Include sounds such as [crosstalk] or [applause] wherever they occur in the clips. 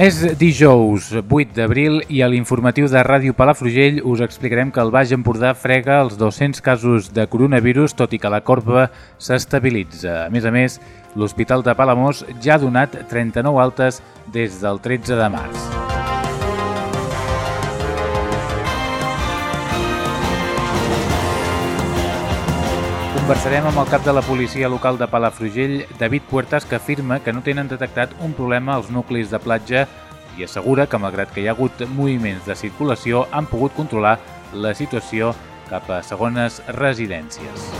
És dijous 8 d'abril i a l'informatiu de Ràdio Palafrugell us explicarem que el Baix Empordà frega els 200 casos de coronavirus, tot i que la corba s'estabilitza. A més a més, l'Hospital de Palamós ja ha donat 39 altes des del 13 de març. Conversarem amb el cap de la policia local de Palafrugell, David Puertas, que afirma que no tenen detectat un problema als nuclis de platja i assegura que, malgrat que hi ha hagut moviments de circulació, han pogut controlar la situació cap a segones residències.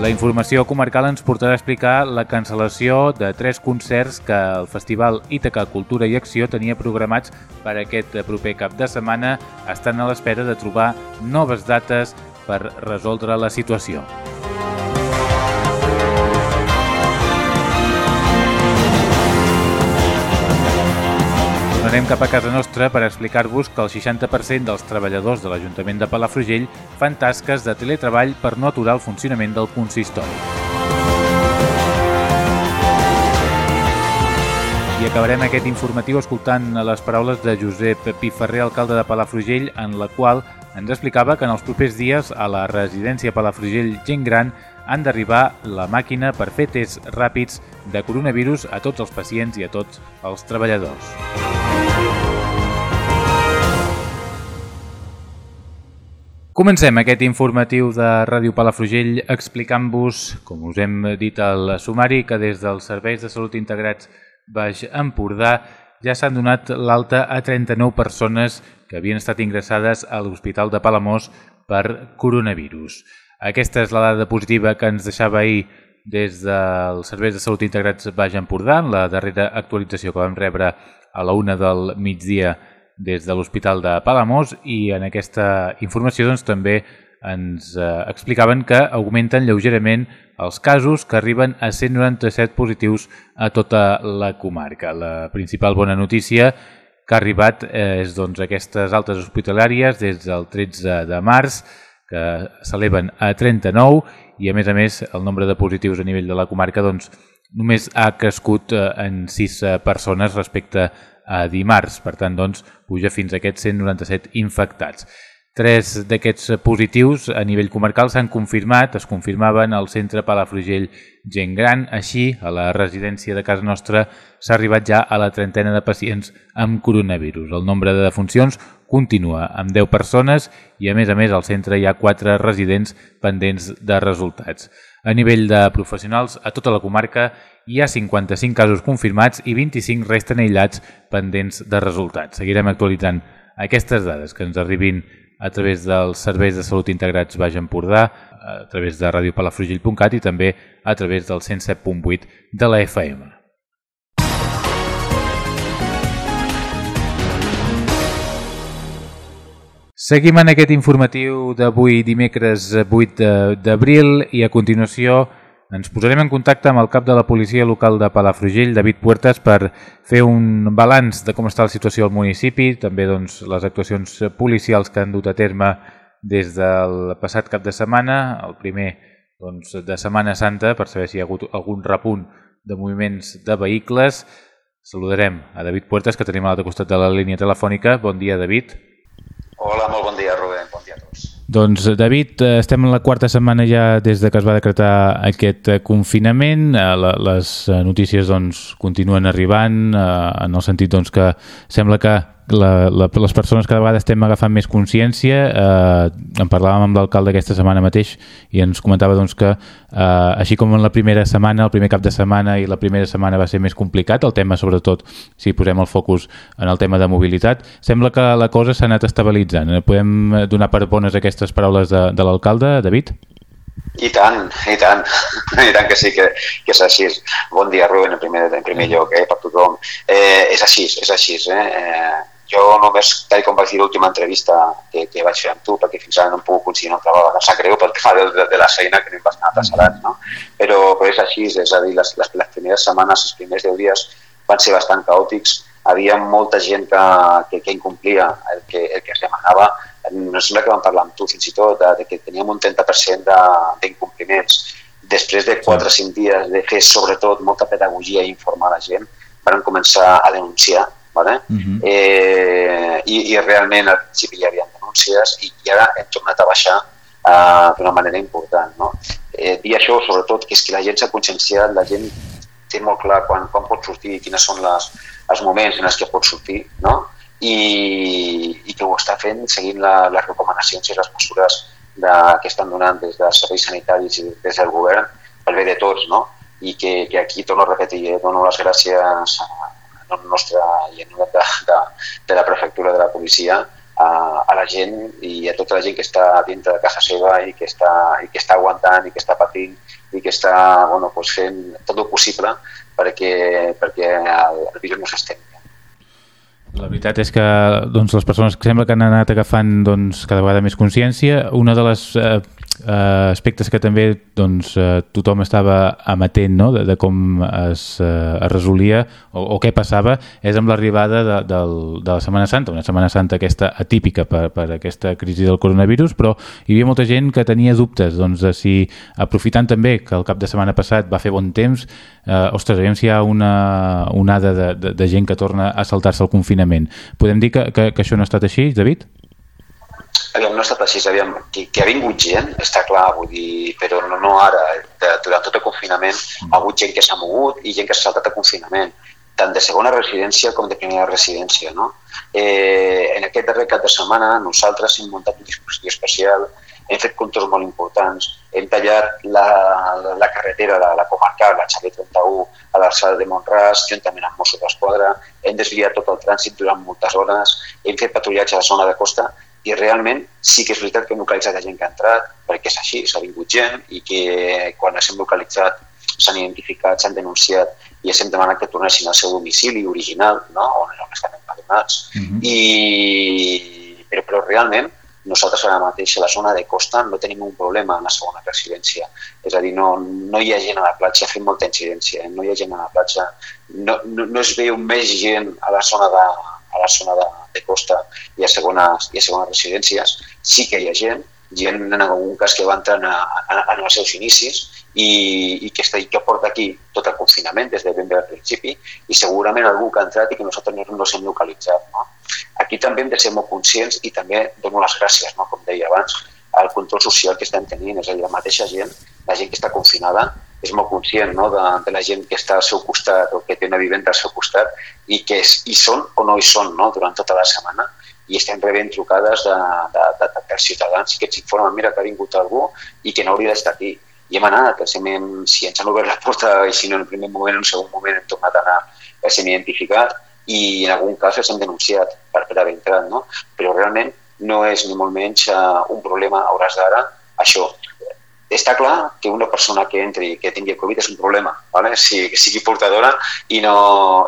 La informació comarcal ens portarà a explicar la cancel·lació de tres concerts que el Festival Ítaca Cultura i Acció tenia programats per aquest proper cap de setmana. Estan a l'espera de trobar noves dates per resoldre la situació. Tornarem cap a casa nostra per explicar-vos que el 60% dels treballadors de l'Ajuntament de Palafrugell fan tasques de teletreball per no aturar el funcionament del consistori. I acabarem aquest informatiu escoltant les paraules de Josep Piferrer, alcalde de Palafrugell, en la qual ens explicava que en els propers dies a la residència Palafrugell Gent Gran han d'arribar la màquina per fer tests ràpids de coronavirus a tots els pacients i a tots els treballadors. Comencem aquest informatiu de Ràdio Palafrugell explicant-vos, com us hem dit al sumari, que des dels serveis de salut integrats Baix Empordà ja s'han donat l'alta a 39 persones que havien estat ingressades a l'Hospital de Palamós per coronavirus. Aquesta és la dada positiva que ens deixava ahir des dels serveis de salut integrats Baix Empordà, la darrera actualització que vam rebre a la una del migdia des de l'Hospital de Palamós i en aquesta informació doncs, també ens eh, explicaven que augmenten lleugerament els casos que arriben a 197 positius a tota la comarca. La principal bona notícia que ha arribat eh, és doncs, aquestes altes hospitalàries des del 13 de març que s'eleven a 39 i a més a més el nombre de positius a nivell de la comarca doncs, només ha crescut eh, en 6 eh, persones respecte a dimarts. Per tant, doncs, puja fins a aquests 197 infectats. Tres d'aquests positius a nivell comarcal s'han confirmat, es confirmaven al centre Palafrugell Gent Gran. Així, a la residència de casa nostra s'ha arribat ja a la trentena de pacients amb coronavirus. El nombre de defuncions continua amb 10 persones i, a més a més, al centre hi ha 4 residents pendents de resultats. A nivell de professionals, a tota la comarca hi ha 55 casos confirmats i 25 resten aïllats pendents de resultats. Seguirem actualitzant aquestes dades que ens arribin a través dels serveis de salut integrats Baix Empordà, a través de radiopalafrugell.cat i també a través del 107.8 de la FM. Seguim en aquest informatiu d'avui dimecres 8 d'abril i a continuació ens posarem en contacte amb el cap de la policia local de Palafrugell, David Puertas, per fer un balanç de com està la situació al municipi, també doncs, les actuacions policials que han dut a terme des del passat cap de setmana, el primer doncs, de Setmana Santa, per saber si hi ha hagut algun repunt de moviments de vehicles. Saludarem a David Puertas, que tenim a l'altre costat de la línia telefònica. Bon dia, David. Hola, molt bon dia, Rubén. Bon dia a tots. Doncs, David, eh, estem en la quarta setmana ja des de que es va decretar aquest eh, confinament. Eh, les notícies doncs, continuen arribant en el sentit doncs, que sembla que la, la, les persones cada vegada estem agafant més consciència. Eh, en parlàvem amb l'alcalde aquesta setmana mateix i ens comentava doncs, que eh, així com en la primera setmana, el primer cap de setmana i la primera setmana va ser més complicat, el tema sobretot si posem el focus en el tema de mobilitat, sembla que la cosa s'ha anat estabilitzant. Podem donar per bones aquestes paraules de, de l'alcalde, David? I tant, i tant, [laughs] i tant que sí que, que és així. Bon dia, Rubén, en primer, en primer lloc, eh, per tothom. Eh, és així, és així. Eh? eh jo només, tal com vaig dir l'última entrevista que, que vaig fer amb tu, perquè fins ara no em puc coincidir una altra vegada, em sap greu pel tema de, de, de la feina que anem bastant atrasats, no? Però, però és així, és a dir, les, les, les primeres setmanes, els primers 10 dies van ser bastant caòtics, havia molta gent que, que, que incomplia el que, el que es demanava, no sembla que vam parlar amb tu fins i tot, de, de que teníem un 30% d'incompliments. Després de 4 o 5 dies de fer sobretot molta pedagogia i informar la gent, van començar a denunciar Vale? Uh -huh. eh, i, I realment al principi hi havia denúncies i, i ara hem tornat a baixar uh, d'una manera important. No? Eh, dir això, sobretot, que és que la gent s'ha conscienciat, la gent té molt clar quan, quan pot sortir i quines són les, els moments en els que pot sortir, no? I, i que ho està fent seguint la, les recomanacions i les mesures de, que estan donant des dels serveis sanitaris i des del govern pel bé de tots, no? I que, que aquí, torno a repetir, eh, dono les gràcies a, nom nostre i en nom de, de, de la prefectura de la policia a, a la gent i a tota la gent que està dintre de casa seva i que està, i que està aguantant i que està patint i que està bueno, pues fent tot el possible perquè, perquè el, el virus no s'estengui. La veritat és que doncs, les persones que sembla que han anat agafant doncs, cada vegada més consciència, una de les eh, eh, aspectes que també doncs, eh, tothom estava amatent no? de, de com es, eh, es resolia o, o què passava és amb l'arribada de, de, de la Setmana Santa, una Setmana Santa aquesta atípica per, per aquesta crisi del coronavirus, però hi havia molta gent que tenia dubtes doncs, de si, aprofitant també que el cap de setmana passat va fer bon temps, eh, ostres, aviam si hi ha una onada de, de, de gent que torna a saltar-se el confinament. Podem dir que, que, que això no ha estat així, David? Aviam, no ha estat així, aviam, que, que ha vingut gent, està clar, vull dir, però no, no ara, de, durant tot el confinament ha hagut gent que s'ha mogut i gent que s'ha saltat el confinament, tant de segona residència com de primera residència. No? Eh, en aquest darrer cap de setmana nosaltres hem muntat un dispositiu especial, hem fet controls molt importants, hem tallat la, la, la carretera, la, la comarcal, la Xavier 31, a l'alçada de Montràs, juntament amb Mossos d'Esquadra, hem desviat tot el trànsit durant moltes hores, hem fet patrullatge a la zona de costa i realment sí que és veritat que hem localitzat la gent que ha entrat, perquè és així, s'ha vingut gent i que quan les hem localitzat s'han identificat, s'han denunciat i els hem demanat que tornessin al seu domicili original, no? on, on estan empadronats. Uh mhm. -huh. I... Però, però realment nosaltres ara mateix a la zona de costa no tenim un problema en la segona residència. És a dir, no, no hi ha gent a la platja fent molta incidència, eh? no hi ha gent a la platja, no, no, no es veu més gent a la zona de, a la zona de, de costa i a, segones, i a segones residències, sí que hi ha gent, gent en algun cas que va entrar a, a, en els seus inicis i, i, que, està, que porta aquí tot el confinament des de ben bé al principi i segurament algú que ha entrat i que nosaltres no, no s'hem localitzat. No? Aquí també hem de ser molt conscients i també dono les gràcies, no? com deia abans, al control social que estem tenint, és a dir, la mateixa gent, la gent que està confinada, és molt conscient no? de, de la gent que està al seu costat o que té una vivenda al seu costat i que és, hi són o no hi són no? durant tota la setmana i estem rebent trucades de, de, de, de, de ciutadans que ens informen mira que ha vingut algú i que no hauria d'estar aquí. I hem anat, els si ens han obert la porta i si no en el primer moment, en un segon moment hem tornat a anar, els hem identificat i en algun cas els hem denunciat per, per haver entrat, no? Però realment no és ni molt menys uh, un problema a hores d'ara això està clar que una persona que entri i que tingui Covid és un problema, ¿vale? si, que sigui portadora i no,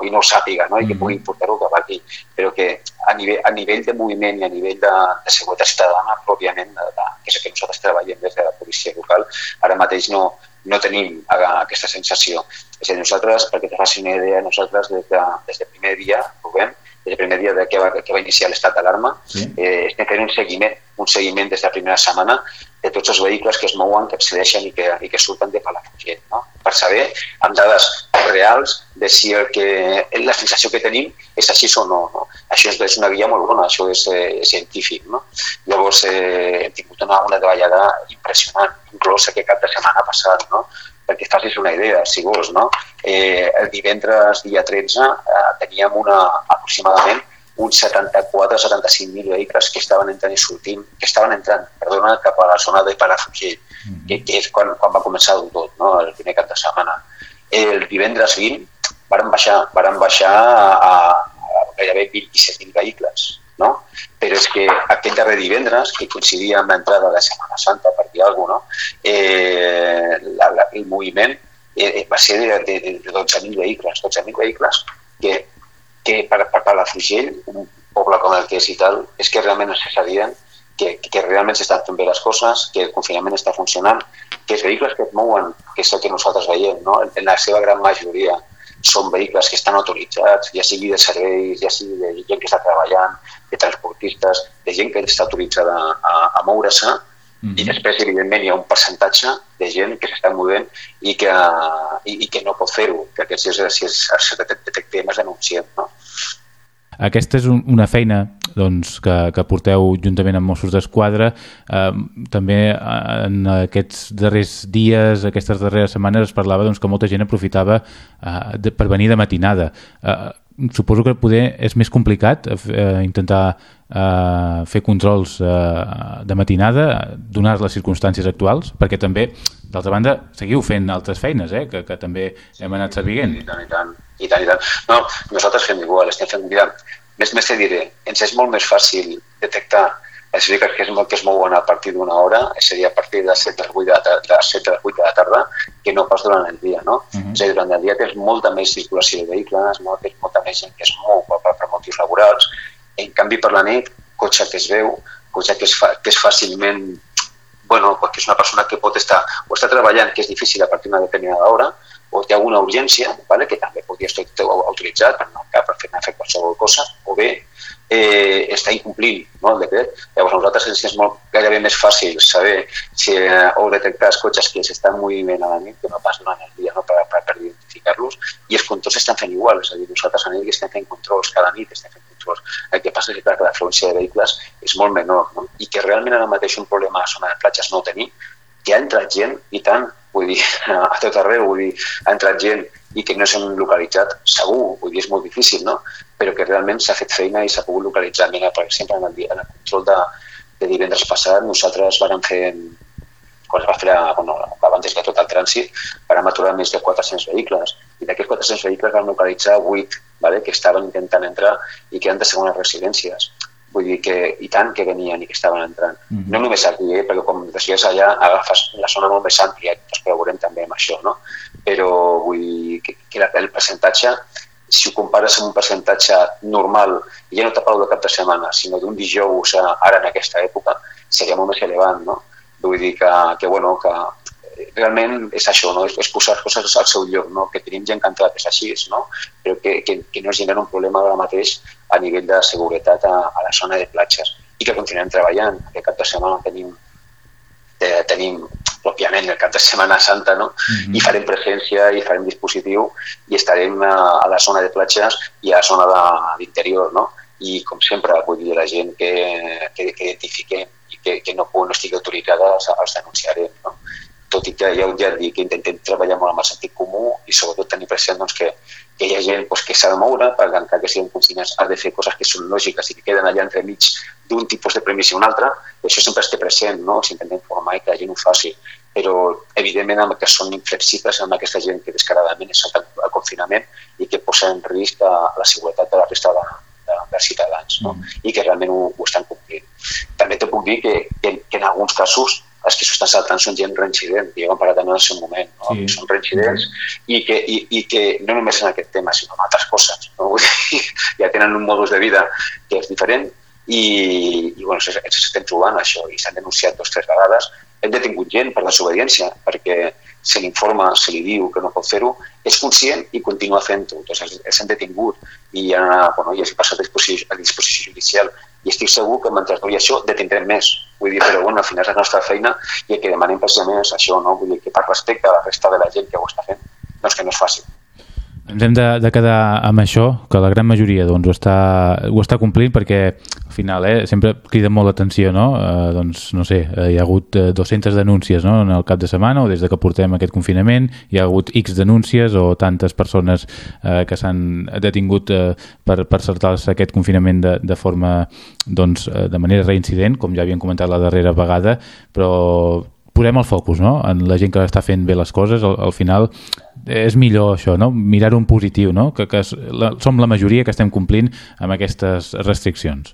i no ho sàpiga no? i que pugui portar-ho cap aquí. Però que a nivell, a nivell de moviment i a nivell de, de seguretat ciutadana, pròpiament, de, de, que és el que nosaltres treballem des de la policia local, ara mateix no, no tenim aquesta sensació. És a dir, nosaltres, perquè te faci una idea, nosaltres des de, des de primer dia, Rubén, des del primer dia de que va, que va iniciar l'estat d'alarma, sí. eh, estem fent un seguiment, un seguiment des de la primera setmana de tots els vehicles que es mouen, que accedeixen i que, i que surten de Palafrugell, no? per saber amb dades reals de si el que, la sensació que tenim és així o no. no? Això és, és una guia molt bona, això és eh, científic. No? Llavors eh, hem tingut una, una davallada impressionant, inclús aquest cap de setmana passat, no? perquè facis una idea, si vols. No? Eh, el divendres, dia 13, eh, teníem una, aproximadament uns 74-75.000 vehicles que estaven entrant i sortint, que estaven entrant, perdona, cap a la zona de Palafrugell, mm -hmm. que, que és quan, quan va començar tot, no? el primer cap de setmana. El divendres 20 varen baixar, varen baixar a, a gairebé 27.000 vehicles, no? Però és que aquest darrer divendres, que coincidia amb l'entrada de Setmana Santa, per dir alguna cosa, no? eh, la, la, el moviment eh, va ser de, de, de 12.000 vehicles, 12.000 vehicles que que per, per Palafrugell, un poble com el que és i tal, és que realment necessitarien que, que realment s'estan fent bé les coses, que el confinament està funcionant, que els vehicles que es mouen, que és el que nosaltres veiem, no? en la seva gran majoria són vehicles que estan autoritzats, ja sigui de serveis, ja sigui de gent que està treballant, de transportistes, de gent que està autoritzada a, a moure-se, Mm -hmm. I després, evidentment, hi ha un percentatge de gent que s'està movent i que, i, i que no pot fer-ho, que aquests, si, si, si detectem, es denunciem. No? Aquesta és un, una feina doncs, que, que porteu juntament amb Mossos d'Esquadra. Eh, també en aquests darrers dies, aquestes darreres setmanes, es parlava doncs, que molta gent aprofitava eh, de, per venir de matinada. Eh, suposo que poder és més complicat eh, intentar eh, fer controls eh, de matinada, donar les circumstàncies actuals, perquè també, d'altra banda, seguiu fent altres feines, eh, que, que també hem anat servint. I tant, i tant, i tant, i tant. No, nosaltres fem igual, estem fent, mira, més, més te diré, ens és molt més fàcil detectar els vehicles que es, que es mouen a partir d'una hora, seria a partir de les 7 de les 8 de, la, de, 7 de, les 8 de la tarda, que no pas durant el dia, no? Uh -huh. És a dir, durant el dia tens molta més circulació de vehicles, no? tens molta més gent que es mou per, per motius laborals, en canvi, per la nit, cotxe que es veu, cotxe que és, fa, que és fàcilment bueno, perquè és una persona que pot estar o està treballant, que és difícil a partir d'una determinada hora, o té alguna urgència, vale? que també podria estar autoritzat per, per fer, fer qualsevol cosa, o bé eh, està incomplint no, el decret. Llavors, a nosaltres ens és molt, gairebé més fàcil saber si, eh, o detectar els cotxes que s'estan movent a la nit que no pas durant el dia no, per, per, per identificar-los i els controls estan fent igual, és a dir, nosaltres a nit estem fent controls cada nit, estem fent controls. El que passa és que, la fluència de vehicles és molt menor no? i que realment ara mateix un problema a la zona de platges no tenim, que ha entrat gent i tant, vull dir, [laughs] a tot arreu, vull dir, ha entrat gent i que no s'han localitzat, segur, vull dir, és molt difícil, no? Però que realment s'ha fet feina i s'ha pogut localitzar. Mira, per exemple, en el, dia, en el control de, de divendres passat, nosaltres vàrem fer quan es va fer, bueno, abans de tot el trànsit, vam aturar més de 400 vehicles i d'aquests 400 vehicles vam localitzar 8 vale, que estaven intentant entrar i que eren de segones residències. Vull dir que i tant que venien i que estaven entrant. Mm -hmm. No només aquí, eh, perquè com deies allà agafes la zona molt més àmplia, que ho veurem també amb això, no? Però vull dir que, que el percentatge, si ho compares amb un percentatge normal, ja no parlo de cap de setmana, sinó d'un dijous ara en aquesta època, seria molt més elevant, no? Vull dir que, que, bueno, que realment és això, no? és, és posar coses al seu lloc, no? que tenim gent que ha entrat, és així, no? però que, que, que no es genera un problema ara mateix a nivell de seguretat a, a la zona de platges i que continuem treballant. Aquest cap de setmana tenim, eh, tenim òbviament el cap de Setmana Santa no? Mm -hmm. i farem presència i farem dispositiu i estarem a, a la zona de platges i a la zona d'interior no? i com sempre vull dir la gent que, que, que identifiquem i que, que no, no estigui autoritzada els, els denunciarem. No? tot i que ja, ja et dic que intentem treballar molt amb el sentit comú i sobretot tenir present doncs, que, que hi ha gent doncs, que s'ha de moure perquè encara que siguin confinats ha de fer coses que són lògiques i que queden allà entremig d'un tipus de premissa i un altre, això sempre es té present, no? si intentem formar i que la gent ho faci. Però, evidentment, amb que són inflexibles amb aquesta gent que descaradament és al confinament i que posa en risc a, la seguretat de la resta de, de, dels ciutadans no? Mm. i que realment ho, ho estan complint. També te puc dir que, que, que en alguns casos els que s'estan saltant són gent reincident, i ja ho hem parlat també en el seu moment, no? sí. són reincidents i que, i, i que no només en aquest tema, sinó en altres coses. No? [laughs] ja tenen un modus de vida que és diferent i, i bueno, ens estem trobant això i s'han denunciat dos o tres vegades. Hem detingut gent per desobediència perquè se l'informa, se li diu que no pot fer-ho, és conscient i continua fent-ho. Doncs és, és detingut i ja, bueno, ja s'hi passa a disposició, a disposició judicial i estic segur que mentre duri això detindrem més. Vull dir, però bueno, al final és la nostra feina i el que demanem precisament és això, no? Vull dir, que per respecte a la resta de la gent que ho està fent, doncs que no és fàcil. Ens hem de, de quedar amb això, que la gran majoria doncs, ho, està, ho està complint perquè al final eh, sempre crida molt l'atenció, no? Eh, doncs, no sé, eh, hi ha hagut 200 denúncies no? en el cap de setmana o des de que portem aquest confinament, hi ha hagut X denúncies o tantes persones eh, que s'han detingut eh, per, per saltar-se aquest confinament de, de forma, doncs, eh, de manera reincident, com ja havíem comentat la darrera vegada, però posem el focus no? en la gent que està fent bé les coses, al, al final és millor això, no? mirar un positiu, no? que, que la, som la majoria que estem complint amb aquestes restriccions.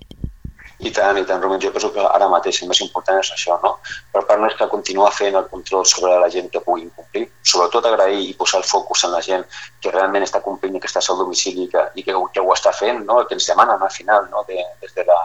I tant, i tant, Roman, jo penso que ara mateix el més important és això, no? Per part nostra, continuar fent el control sobre la gent que pugui complir, sobretot agrair i posar el focus en la gent que realment està complint i que està al seu i que, i que, que ho està fent, no? el que ens demanen al final, no? de, des, de la,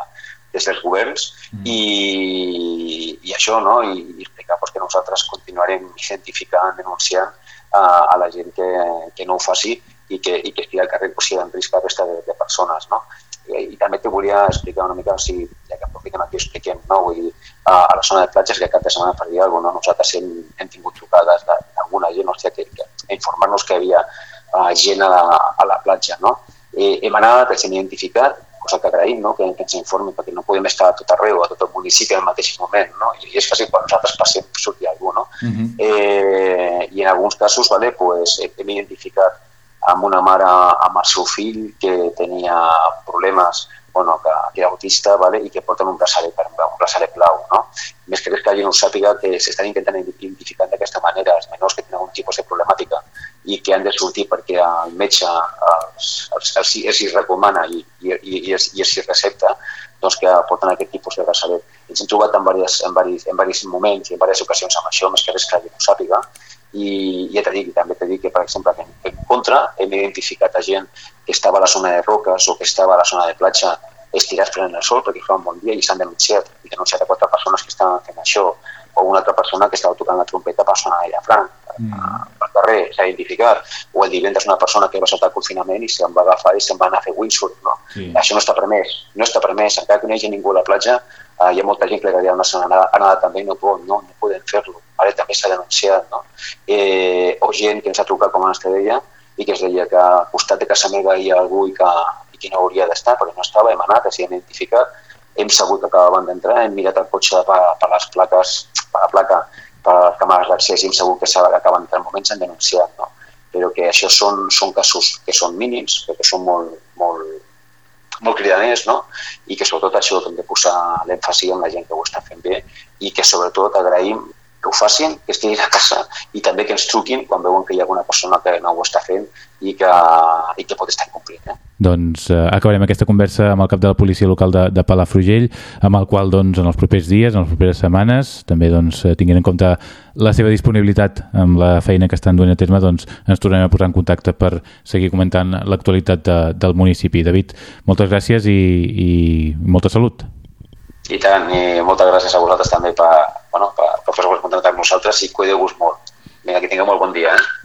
des dels governs, mm. i, i això, no? I, i explicar pues, que nosaltres continuarem identificant, denunciant a, a la gent que, que no ho faci i que, i que estigui al carrer pues, en risc a resta de, de persones. No? I, I també te volia explicar una mica, o sigui, ja que aprofitem aquí expliquem, no? Vull dir, a, a la zona de platges que cap de setmana per dir alguna cosa, no? nosaltres hem, hem tingut trucades d'alguna gent, hòstia, que, que, informar-nos que havia uh, gent a la, a la platja. No? Eh, hem anat, els hem identificat, cosa que agraïm, no? que, que ens informi, perquè no podem estar a tot arreu, a tot el municipi al mateix moment, no? i és quasi quan nosaltres passem sortir algú. No? Uh -huh. eh, I en alguns casos vale, pues, hem identificat amb una mare amb el seu fill que tenia problemes bueno, que, que era autista vale, i que porten un braçalet, un braçalet blau. No? Més que res que alguien no sàpiga que s'estan intentant identificar d'aquesta manera els menors que tenen algun tipus de problemàtica i que han de sortir perquè el metge els, els, els, els hi recomana i, i, i, els, i els hi recepta doncs que porten aquest tipus de braçalet. Ens hem trobat en, diversos, en, diversos, en diversos moments i en diverses ocasions amb això, més que res que no ho sàpiga, i ja t'he dit, també t'he dit que, per exemple, en, en contra hem identificat a gent que estava a la zona de roques o que estava a la zona de platja estirats prenent el sol perquè fa un bon dia i s'han denunciat i denunciat a quatre persones que estaven fent això o una altra persona que estava tocant la trompeta per sonar a Franc mm. pel carrer, s'ha identificat, o el divendres una persona que va saltar el confinament i se'n va agafar i se'n va anar a fer windsurf, no? Sí. Això no està permès, no està permès, encara que no hi hagi ningú a la platja, eh, hi ha molta gent que li agradaria anar a nedar també i no, poden, no, no poden fer-lo, ara també s'ha denunciat, no? Eh, o gent que ens ha trucat, com ens te deia, i que es deia que al costat de casa meva hi ha algú i que, i que no hauria d'estar, perquè no estava, hem anat, s'hi hem identificat, hem sabut que acabaven d'entrar, hem mirat el cotxe per, per les plaques, la placa per les càmeres d'accés i segur que acaben en moments s'han denunciat, no? però que això són, són casos que són mínims, que són molt, molt, molt cridaners, no? i que sobretot això hem de posar l'èmfasi en la gent que ho està fent bé i que sobretot agraïm que ho facin, que estiguin a casa i també que ens truquin quan veuen que hi ha alguna persona que no ho està fent i que, i que pot estar incomplint. Eh? Doncs eh, acabarem aquesta conversa amb el cap de la policia local de, de Palafrugell, amb el qual doncs, en els propers dies, en les properes setmanes, també doncs, eh, tinguent en compte la seva disponibilitat amb la feina que estan duent a terme, doncs, ens tornem a posar en contacte per seguir comentant l'actualitat de, del municipi. David, moltes gràcies i, i molta salut. I tant, i moltes gràcies a vosaltres també per, bueno, per, per fer-vos contactar amb nosaltres i cuideu-vos molt. Vinga, que tingueu molt bon dia. Eh?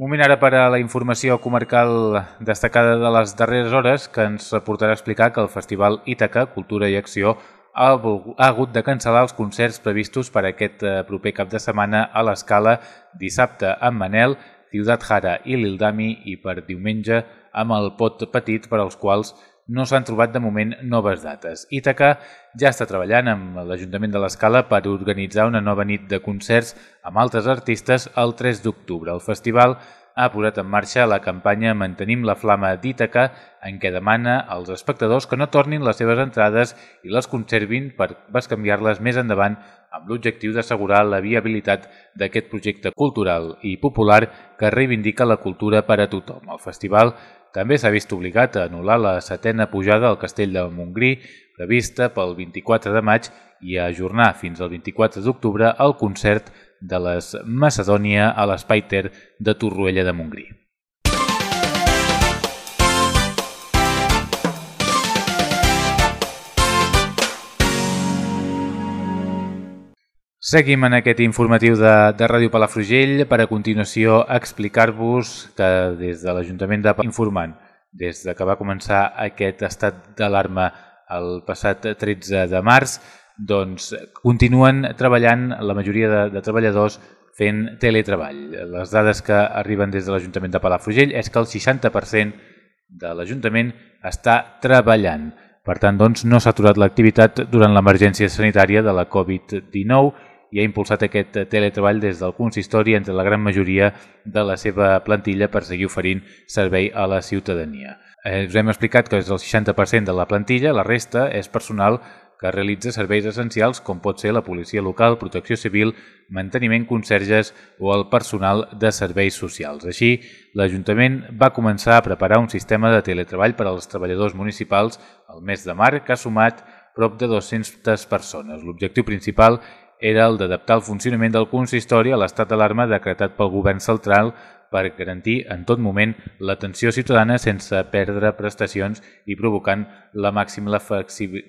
Moment ara per a la informació comarcal destacada de les darreres hores que ens portarà a explicar que el Festival Ítaca, Cultura i Acció ha, ha hagut de cancel·lar els concerts previstos per aquest eh, proper cap de setmana a l'escala dissabte amb Manel, Ciutat Jara i l'Ildami i per diumenge amb el Pot Petit per als quals no s'han trobat de moment noves dates. Ítaca ja està treballant amb l'Ajuntament de l'Escala per organitzar una nova nit de concerts amb altres artistes el 3 d'octubre. El festival ha posat en marxa la campanya Mantenim la flama d'Ítaca en què demana als espectadors que no tornin les seves entrades i les conservin per bescanviar-les més endavant amb l'objectiu d'assegurar la viabilitat d'aquest projecte cultural i popular que reivindica la cultura per a tothom. El festival també s'ha vist obligat a anul·lar la setena pujada al castell de Montgrí prevista pel 24 de maig i a ajornar fins al 24 d'octubre el concert de les Macedònia a l'Espai Ter de Torroella de Montgrí. Seguim en aquest informatiu de, de Ràdio Palafrugell per a continuació explicar-vos que des de l'Ajuntament de Informant, des de que va començar aquest estat d'alarma el passat 13 de març, doncs continuen treballant la majoria de, de treballadors fent teletreball. Les dades que arriben des de l'Ajuntament de Palafrugell és que el 60% de l'Ajuntament està treballant. Per tant, doncs, no s'ha aturat l'activitat durant l'emergència sanitària de la Covid-19 i ha impulsat aquest teletreball des del consistori entre la gran majoria de la seva plantilla per seguir oferint servei a la ciutadania. Eh, us hem explicat que és el 60% de la plantilla, la resta és personal que realitza serveis essencials com pot ser la policia local, protecció civil, manteniment conserges o el personal de serveis socials. Així, l'Ajuntament va començar a preparar un sistema de teletreball per als treballadors municipals el mes de març que ha sumat prop de 200 persones. L'objectiu principal era el d'adaptar el funcionament del consistori a l'estat d'alarma decretat pel govern central per garantir en tot moment l'atenció ciutadana sense perdre prestacions i provocant la màxima,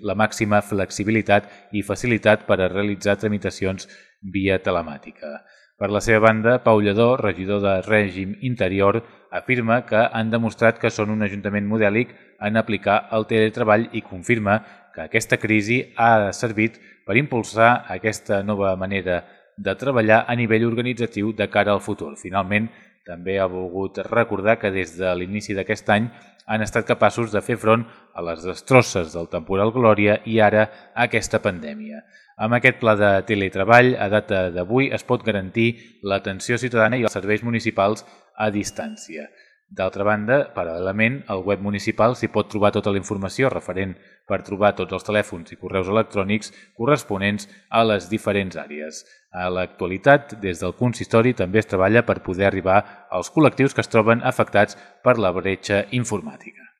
la màxima flexibilitat i facilitat per a realitzar tramitacions via telemàtica. Per la seva banda, Pau Lledó, regidor de Règim Interior, afirma que han demostrat que són un ajuntament modèlic en aplicar el teletreball i confirma que aquesta crisi ha servit per impulsar aquesta nova manera de treballar a nivell organitzatiu de cara al futur. Finalment, també ha volgut recordar que des de l'inici d'aquest any han estat capaços de fer front a les destrosses del temporal Glòria i ara a aquesta pandèmia. Amb aquest pla de teletreball, a data d'avui, es pot garantir l'atenció ciutadana i els serveis municipals a distància. D'altra banda, paral·lelament, al web municipal s'hi pot trobar tota la informació referent per trobar tots els telèfons i correus electrònics corresponents a les diferents àrees. A l'actualitat, des del consistori també es treballa per poder arribar als col·lectius que es troben afectats per la bretxa informàtica.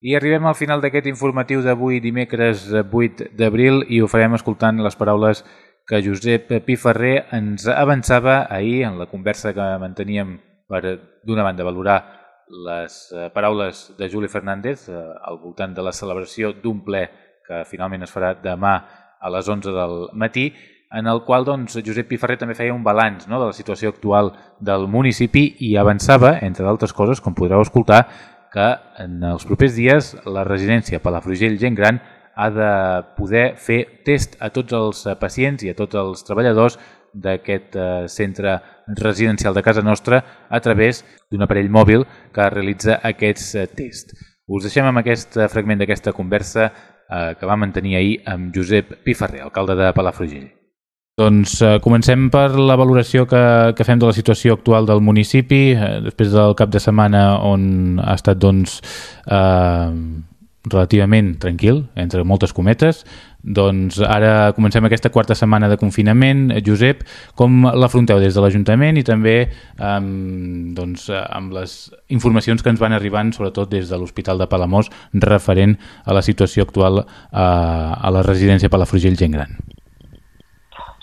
I arribem al final d'aquest informatiu d'avui, dimecres 8 d'abril, i ho farem escoltant les paraules que Josep Piferrer ens avançava ahir en la conversa que manteníem per, d'una banda, valorar les eh, paraules de Juli Fernández eh, al voltant de la celebració d'un ple que finalment es farà demà a les 11 del matí, en el qual doncs, Josep Piferrer també feia un balanç no, de la situació actual del municipi i avançava, entre d'altres coses, com podreu escoltar, que en els propers dies la residència Palafrugell Gent Gran ha de poder fer test a tots els pacients i a tots els treballadors d'aquest eh, centre residencial de casa nostra a través d'un aparell mòbil que realitza aquests eh, tests. Us deixem amb aquest fragment d'aquesta conversa eh, que va mantenir ahir amb Josep Piferrer, alcalde de Palafrugell. Doncs eh, comencem per la valoració que, que fem de la situació actual del municipi, eh, després del cap de setmana on ha estat doncs, eh, relativament tranquil, entre moltes cometes. Doncs ara comencem aquesta quarta setmana de confinament. Josep, com l'afronteu des de l'Ajuntament i també eh, doncs, amb les informacions que ens van arribant, sobretot des de l'Hospital de Palamós, referent a la situació actual eh, a la residència Palafrugell Gent Gran?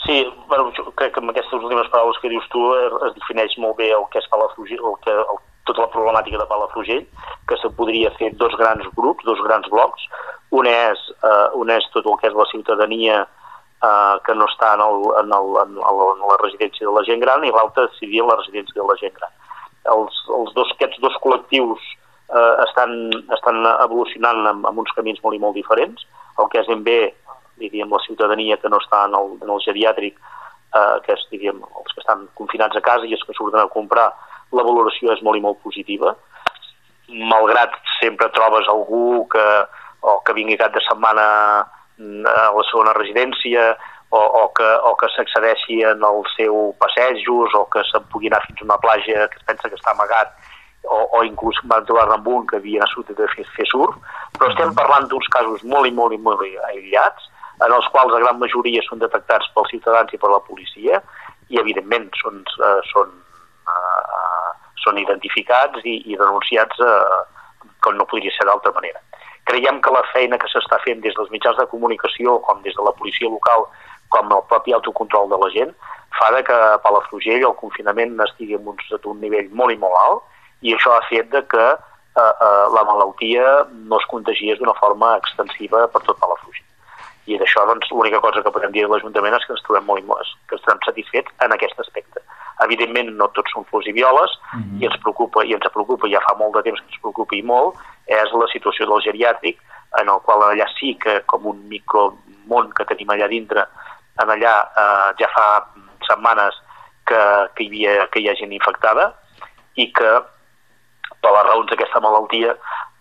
Sí, bueno, jo crec que amb aquestes últimes paraules que dius tu es, es defineix molt bé el que és Palafrugell, el que, el, tota la problemàtica de Palafrugell, que se podria fer dos grans grups, dos grans blocs. Un és, eh, un és tot el que és la ciutadania eh, que no està en, el, en, el, en, el, en la residència de la gent gran i l'altre seria la residència de la gent gran. Els, els dos, aquests dos col·lectius eh, estan, estan evolucionant amb, amb uns camins molt i molt diferents. El que és ben bé diríem, la ciutadania que no està en el, en el geriàtric, eh, que és, diríem, els que estan confinats a casa i els que surten a comprar, la valoració és molt i molt positiva. Malgrat sempre trobes algú que, o que vingui cap de setmana mm, a la segona residència o, o que, o que s'accedeixi en el seu passejos o que se'n pugui anar fins a una platja que es pensa que està amagat o, o inclús van trobar amb un que havia sortit a fer, fer surf, però estem parlant d'uns casos molt i molt i molt aïllats en els quals la gran majoria són detectats pels ciutadans i per la policia i evidentment són, uh, són, uh, són identificats i, i denunciats uh, com no podria ser d'altra manera. Creiem que la feina que s'està fent des dels mitjans de comunicació, com des de la policia local, com el propi autocontrol de la gent, fa de que a Palafrugell el confinament estigui en un, un nivell molt i molt alt i això ha fet de que eh, eh, la malaltia no es contagiés d'una forma extensiva per tot Palafrugell. I d'això, doncs, l'única cosa que podem dir a l'Ajuntament és que ens trobem molt que ens trobem satisfets en aquest aspecte. Evidentment, no tots són flors i violes, mm -hmm. i ens preocupa, i ens preocupa, ja fa molt de temps que ens preocupa i molt, és la situació del geriàtric, en el qual allà sí que, com un micromón que tenim allà dintre, en allà eh, ja fa setmanes que, que, hi havia, que hi ha gent infectada i que per les raons d'aquesta malaltia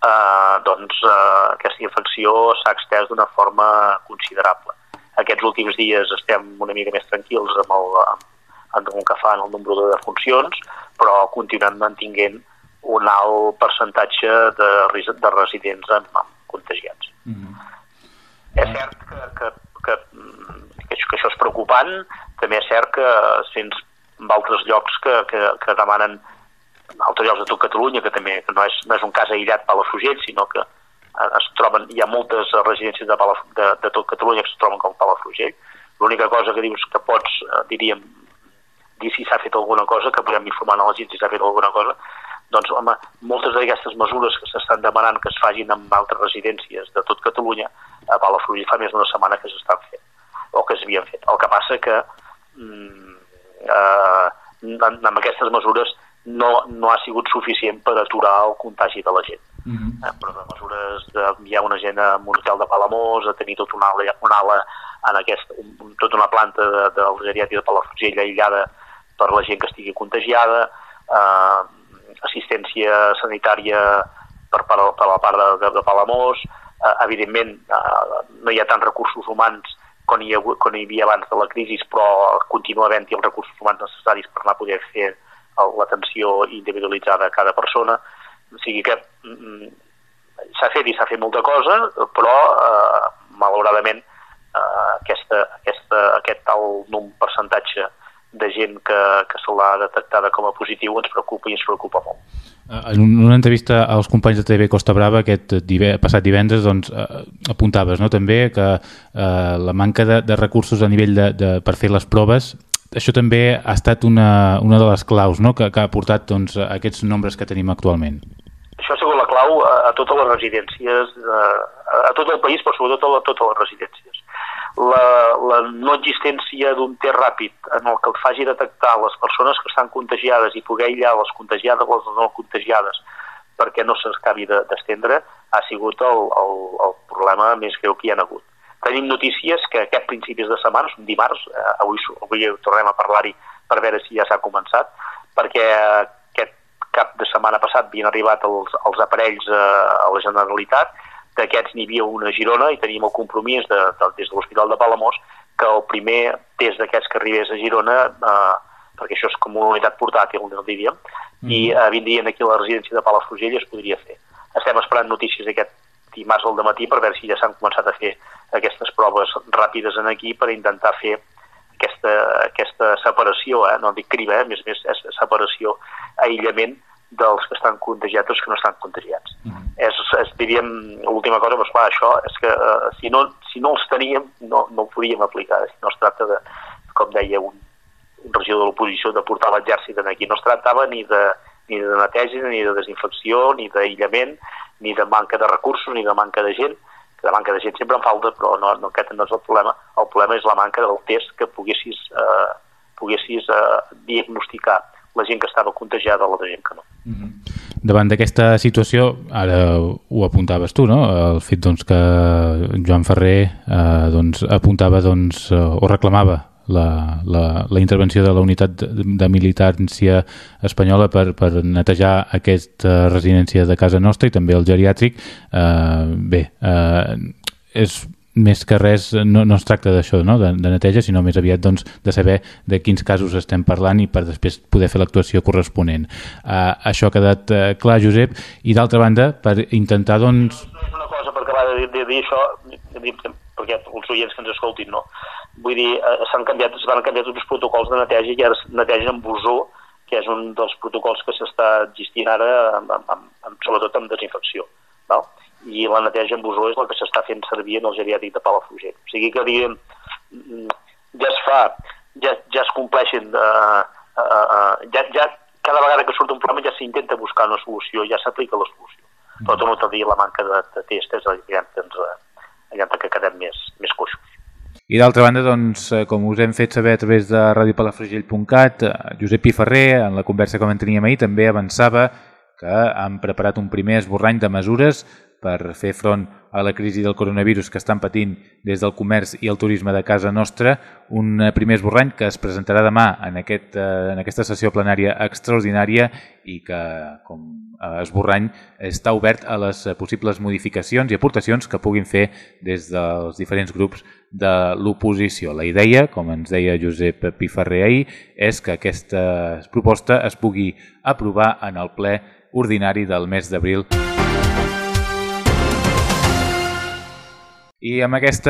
eh, doncs, eh, aquesta infecció s'ha extès d'una forma considerable. Aquests últims dies estem una mica més tranquils amb el, amb, amb el que fan el nombre de defuncions, però continuem mantinguent un alt percentatge de, de residents amb, amb contagiats. Mm -hmm. És cert que, que, que, que, que això és preocupant, també és cert que sents en altres llocs que, que, que demanen altres llocs de tot Catalunya, que també no és, no és un cas aïllat Palafrugell, sinó que eh, es troben, hi ha moltes residències de, Palaf, de, de tot Catalunya que es troben com Palafrugell. L'única cosa que dius que pots, eh, diríem, dir si s'ha fet alguna cosa, que podem informar a la gent si s'ha fet alguna cosa, doncs, home, moltes d'aquestes mesures que s'estan demanant que es fagin en altres residències de tot Catalunya, a Palafrugell fa més d'una setmana que s'estan fent, o que s'havien fet. El que passa que mm, eh, amb aquestes mesures no, no ha sigut suficient per aturar el contagi de la gent. Mm -hmm. eh, però de mesures d'enviar una gent a un hotel de Palamós, a tenir tot una ala, una ala en aquest, un, tota una planta de, de, de geriàtria de Palafrugell aïllada per la gent que estigui contagiada, eh, assistència sanitària per, per, per la part de, de, de Palamós, eh, evidentment eh, no hi ha tants recursos humans com hi, ha, com hi havia abans de la crisi, però continua havent-hi els recursos humans necessaris per anar a poder fer l'atenció individualitzada a cada persona. O sigui que mm, s'ha fet i s'ha fet molta cosa, però eh, malauradament eh, aquesta, aquesta, aquest alt nom percentatge de gent que, que se l'ha detectada com a positiu ens preocupa i ens preocupa molt. Eh, en una entrevista als companys de TV Costa Brava aquest dive, passat divendres doncs, eh, apuntaves no, també que eh, la manca de, de recursos a nivell de, de, per fer les proves això també ha estat una, una de les claus no? que, que ha portat doncs, aquests nombres que tenim actualment. Això ha sigut la clau a, a totes les residències, a, a tot el país, però sobretot a, a totes les residències. La, la no existència d'un test ràpid en el que el faci detectar les persones que estan contagiades i poder aïllar les contagiades les no contagiades perquè no s'acabi d'estendre ha sigut el, el, el problema més greu que hi ha hagut Tenim notícies que aquest principis de setmana, un dimarts, eh, avui, avui tornem a parlar-hi per veure si ja s'ha començat, perquè aquest cap de setmana passat havien arribat els, els aparells eh, a la Generalitat, d'aquests n'hi havia una a Girona i teníem el compromís de, de, des de l'Hospital de Palamós que el primer test d'aquests que arribés a Girona, eh, perquè això és com una unitat portàtil, diríem, mm. i eh, vindrien aquí a la residència de Palafrugell i es podria fer. Estem esperant notícies d'aquest dimarts al matí per veure si ja s'han començat a fer aquestes proves ràpides en aquí per intentar fer aquesta, aquesta separació, eh? no dic criba, eh? més més és separació, aïllament dels que estan contagiats dels que no estan contagiats. Mm -hmm. és, és, diríem, l'última cosa, doncs, clar, això és que eh, si, no, si no els teníem no, no ho podíem aplicar, si no es tracta de, com deia un, un regidor de l'oposició, de portar l'exèrcit aquí, no es tractava ni de, ni de neteja, ni de desinfecció, ni d'aïllament, ni de manca de recursos, ni de manca de gent, que de manca de gent sempre en falta, però no, no, aquest no és el problema. El problema és la manca del test que poguessis, eh, poguessis eh, diagnosticar la gent que estava contagiada o la gent que no. Mm -hmm. Davant d'aquesta situació, ara ho apuntaves tu, no? el fet doncs, que Joan Ferrer eh, doncs, apuntava doncs, o reclamava la, la, la intervenció de la unitat de, militància espanyola per, per netejar aquesta residència de casa nostra i també el geriàtric. Eh, bé, eh, és més que res no, no es tracta d'això, no? de, de neteja, sinó més aviat doncs, de saber de quins casos estem parlant i per després poder fer l'actuació corresponent. Uh, això ha quedat uh, clar, Josep, i d'altra banda, per intentar... Doncs... Una cosa per acabar de dir, de dir això, perquè els oients que ens escoltin, no. Vull dir, eh, s'han canviat, es van canviar tots els protocols de neteja i ara netegen amb bosó, que és un dels protocols que s'està existint ara, amb, amb, amb, sobretot amb desinfecció. No? I la neteja amb bosó és la que s'està fent servir en el geriàtric de Palafrugell. O sigui que, diguem, mm, ja es fa, ja, ja es compleixen, uh, uh, uh, ja, ja cada vegada que surt un problema ja s'intenta buscar una solució, ja s'aplica la solució. Però torno a dir la manca de, de testes, que ens, diguem que quedem més, més coixos. I d'altra banda, doncs, eh, com us hem fet saber a través de radiopalafrugell.cat, eh, Josep Piferrer, en la conversa que manteníem ahir, també avançava que han preparat un primer esborrany de mesures per fer front a la crisi del coronavirus que estan patint des del comerç i el turisme de casa nostra, un eh, primer esborrany que es presentarà demà en, aquest, eh, en aquesta sessió plenària extraordinària i que, com a esborrany, està obert a les possibles modificacions i aportacions que puguin fer des dels diferents grups de l'oposició. La idea, com ens deia Josep Piferrer ahir, és que aquesta proposta es pugui aprovar en el ple ordinari del mes d'abril. I amb aquest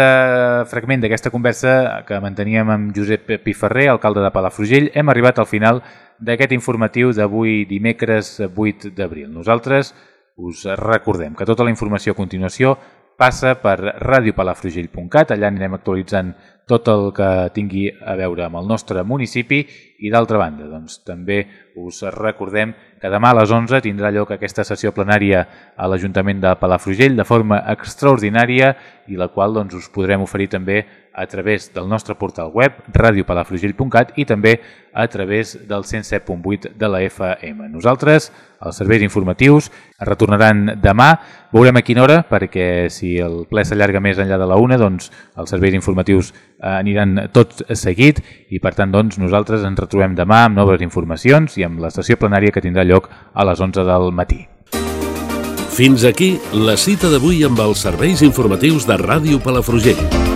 fragment d'aquesta conversa que manteníem amb Josep Piferrer, alcalde de Palafrugell, hem arribat al final d'aquest informatiu d'avui dimecres 8 d'abril. Nosaltres us recordem que tota la informació a continuació passa per radiopalafrugell.cat, allà anirem actualitzant tot el que tingui a veure amb el nostre municipi i d'altra banda, doncs, també us recordem que demà a les 11 tindrà lloc aquesta sessió plenària a l'Ajuntament de Palafrugell de forma extraordinària i la qual doncs, us podrem oferir també a través del nostre portal web radiopalafrugell.cat i també a través del 107.8 de la FM. Nosaltres, els serveis informatius, retornaran demà. Veurem a quina hora, perquè si el ple s'allarga més enllà de la una, doncs els serveis informatius eh, aniran tots seguit i per tant doncs, nosaltres ens retrobem demà amb noves informacions i amb la sessió plenària que tindrà lloc a les 11 del matí. Fins aquí la cita d'avui amb els serveis informatius de Ràdio Palafrugell.